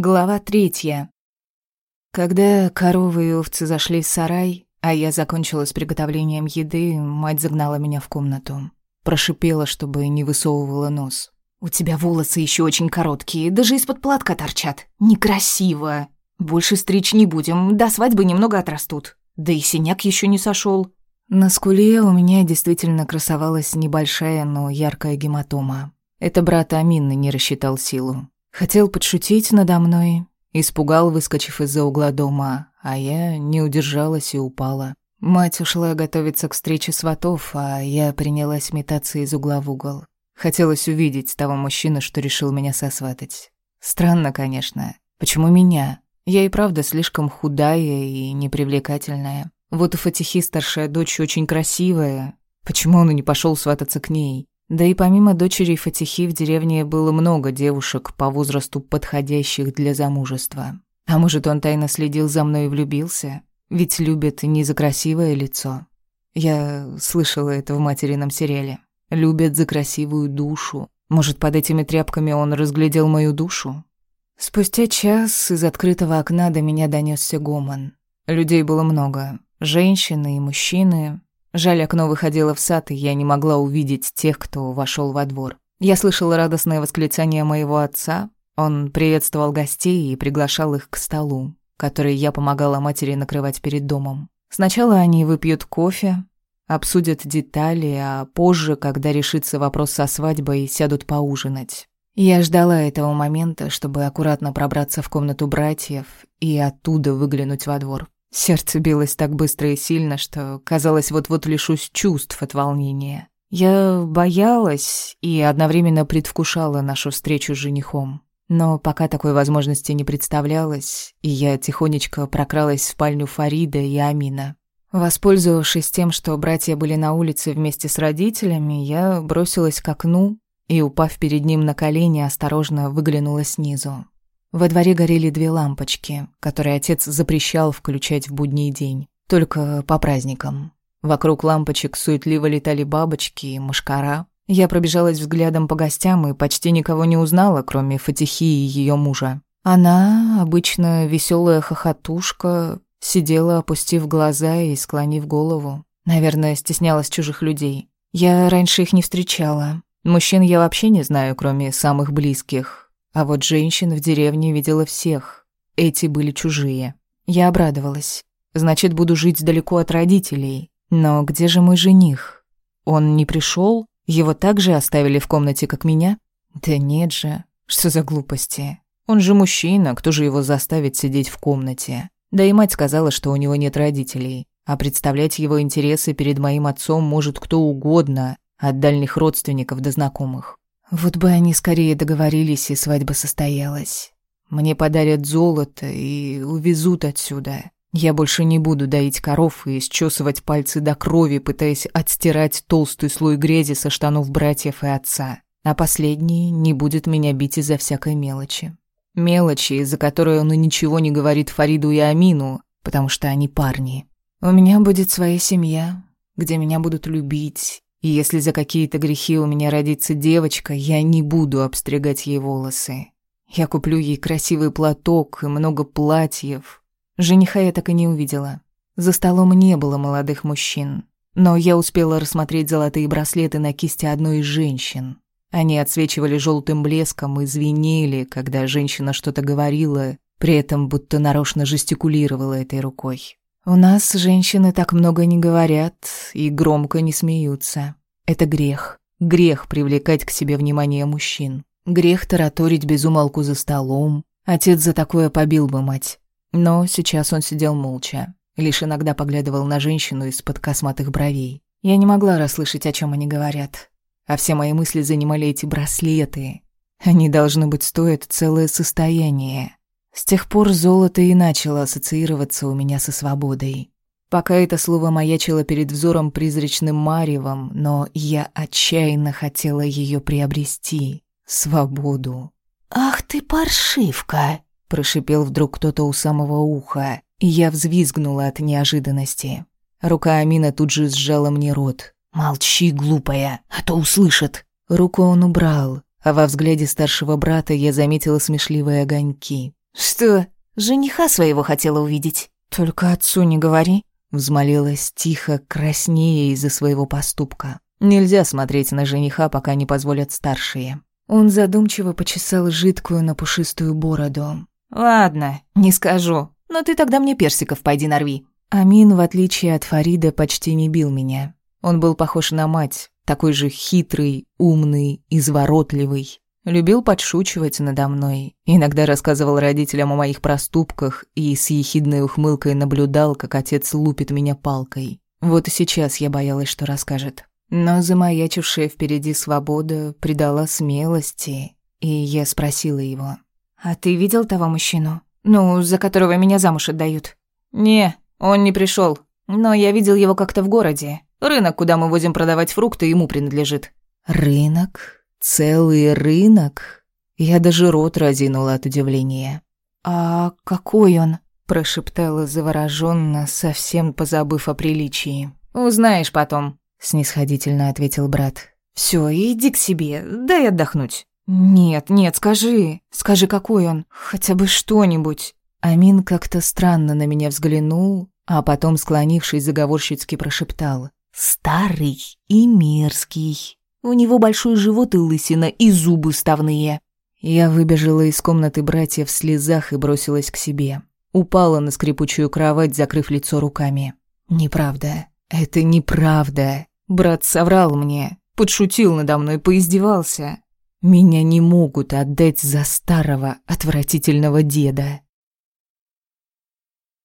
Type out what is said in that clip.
Глава третья. Когда коровы и овцы зашли в сарай, а я закончила с приготовлением еды, мать загнала меня в комнату. Прошипела, чтобы не высовывала нос. «У тебя волосы еще очень короткие, даже из-под платка торчат. Некрасиво. Больше стричь не будем, до свадьбы немного отрастут. Да и синяк еще не сошел. На скуле у меня действительно красовалась небольшая, но яркая гематома. Это брат Аминны не рассчитал силу. Хотел подшутить надо мной, испугал, выскочив из-за угла дома, а я не удержалась и упала. Мать ушла готовиться к встрече сватов, а я принялась метаться из угла в угол. Хотелось увидеть того мужчину, что решил меня сосватать. Странно, конечно. Почему меня? Я и правда слишком худая и непривлекательная. Вот у Фатихи старшая дочь очень красивая. Почему он и не пошел свататься к ней? Да и помимо дочери Фатихи в деревне было много девушек по возрасту подходящих для замужества. А может, он тайно следил за мной и влюбился? Ведь любят не за красивое лицо. Я слышала это в материном сериале. Любят за красивую душу. Может, под этими тряпками он разглядел мою душу? Спустя час из открытого окна до меня донесся гомон. Людей было много. Женщины и мужчины, Жаль, окно выходило в сад, и я не могла увидеть тех, кто вошел во двор. Я слышала радостное восклицание моего отца. Он приветствовал гостей и приглашал их к столу, который я помогала матери накрывать перед домом. Сначала они выпьют кофе, обсудят детали, а позже, когда решится вопрос со свадьбой, сядут поужинать. Я ждала этого момента, чтобы аккуратно пробраться в комнату братьев и оттуда выглянуть во двор. Сердце билось так быстро и сильно, что, казалось, вот-вот лишусь чувств от волнения. Я боялась и одновременно предвкушала нашу встречу с женихом. Но пока такой возможности не представлялось, и я тихонечко прокралась в спальню Фарида и Амина. Воспользовавшись тем, что братья были на улице вместе с родителями, я бросилась к окну и, упав перед ним на колени, осторожно выглянула снизу. Во дворе горели две лампочки, которые отец запрещал включать в будний день, только по праздникам. Вокруг лампочек суетливо летали бабочки и мушкара. Я пробежалась взглядом по гостям и почти никого не узнала, кроме Фатихи и ее мужа. Она, обычно веселая хохотушка, сидела, опустив глаза и склонив голову. Наверное, стеснялась чужих людей. Я раньше их не встречала. Мужчин я вообще не знаю, кроме самых близких. А вот женщин в деревне видела всех. Эти были чужие. Я обрадовалась. Значит, буду жить далеко от родителей. Но где же мой жених? Он не пришел? Его также оставили в комнате, как меня? Да нет же. Что за глупости? Он же мужчина, кто же его заставит сидеть в комнате? Да и мать сказала, что у него нет родителей. А представлять его интересы перед моим отцом может кто угодно, от дальних родственников до знакомых. Вот бы они скорее договорились, и свадьба состоялась. Мне подарят золото и увезут отсюда. Я больше не буду доить коров и счесывать пальцы до крови, пытаясь отстирать толстый слой грязи со штанов братьев и отца. А последний не будет меня бить из-за всякой мелочи. Мелочи, из-за которой он и ничего не говорит Фариду и Амину, потому что они парни. У меня будет своя семья, где меня будут любить, и если за какие-то грехи у меня родится девочка, я не буду обстригать ей волосы. Я куплю ей красивый платок и много платьев. Жениха я так и не увидела. За столом не было молодых мужчин. Но я успела рассмотреть золотые браслеты на кисти одной из женщин. Они отсвечивали желтым блеском и звенели, когда женщина что-то говорила, при этом будто нарочно жестикулировала этой рукой. У нас женщины так много не говорят и громко не смеются. Это грех. Грех привлекать к себе внимание мужчин. Грех тараторить без умолку за столом. Отец за такое побил бы мать. Но сейчас он сидел молча, лишь иногда поглядывал на женщину из-под косматых бровей. Я не могла расслышать, о чем они говорят. А все мои мысли занимали эти браслеты. Они, должны быть, стоят целое состояние. С тех пор золото и начало ассоциироваться у меня со свободой. Пока это слово маячило перед взором призрачным маревом, но я отчаянно хотела ее приобрести. Свободу. «Ах ты паршивка!» – прошипел вдруг кто-то у самого уха, и я взвизгнула от неожиданности. Рука Амина тут же сжала мне рот. «Молчи, глупая, а то услышит!» Руку он убрал, а во взгляде старшего брата я заметила смешливые огоньки. «Что, жениха своего хотела увидеть?» «Только отцу не говори», — взмолилась тихо, краснея из-за своего поступка. «Нельзя смотреть на жениха, пока не позволят старшие». Он задумчиво почесал жидкую напушистую бороду. «Ладно, не скажу, но ты тогда мне персиков пойди нарви». Амин, в отличие от Фарида, почти не бил меня. Он был похож на мать, такой же хитрый, умный, изворотливый. Любил подшучивать надо мной, иногда рассказывал родителям о моих проступках и с ехидной ухмылкой наблюдал, как отец лупит меня палкой. Вот и сейчас я боялась, что расскажет. Но замаячившая впереди свобода придала смелости, и я спросила его. «А ты видел того мужчину? Ну, за которого меня замуж отдают?» «Не, он не пришел, но я видел его как-то в городе. Рынок, куда мы возим продавать фрукты, ему принадлежит». «Рынок? Целый рынок?» Я даже рот разинула от удивления. «А какой он?» – прошептала завороженно, совсем позабыв о приличии. «Узнаешь потом», – снисходительно ответил брат. «Всё, иди к себе, дай отдохнуть». «Нет, нет, скажи, скажи, какой он, хотя бы что-нибудь». Амин как-то странно на меня взглянул, а потом, склонившись, заговорщицки прошептал. Старый и мерзкий. У него большой живот и лысина, и зубы ставные. Я выбежала из комнаты братья в слезах и бросилась к себе. Упала на скрипучую кровать, закрыв лицо руками. Неправда. Это неправда. Брат соврал мне, подшутил надо мной, поиздевался. Меня не могут отдать за старого, отвратительного деда.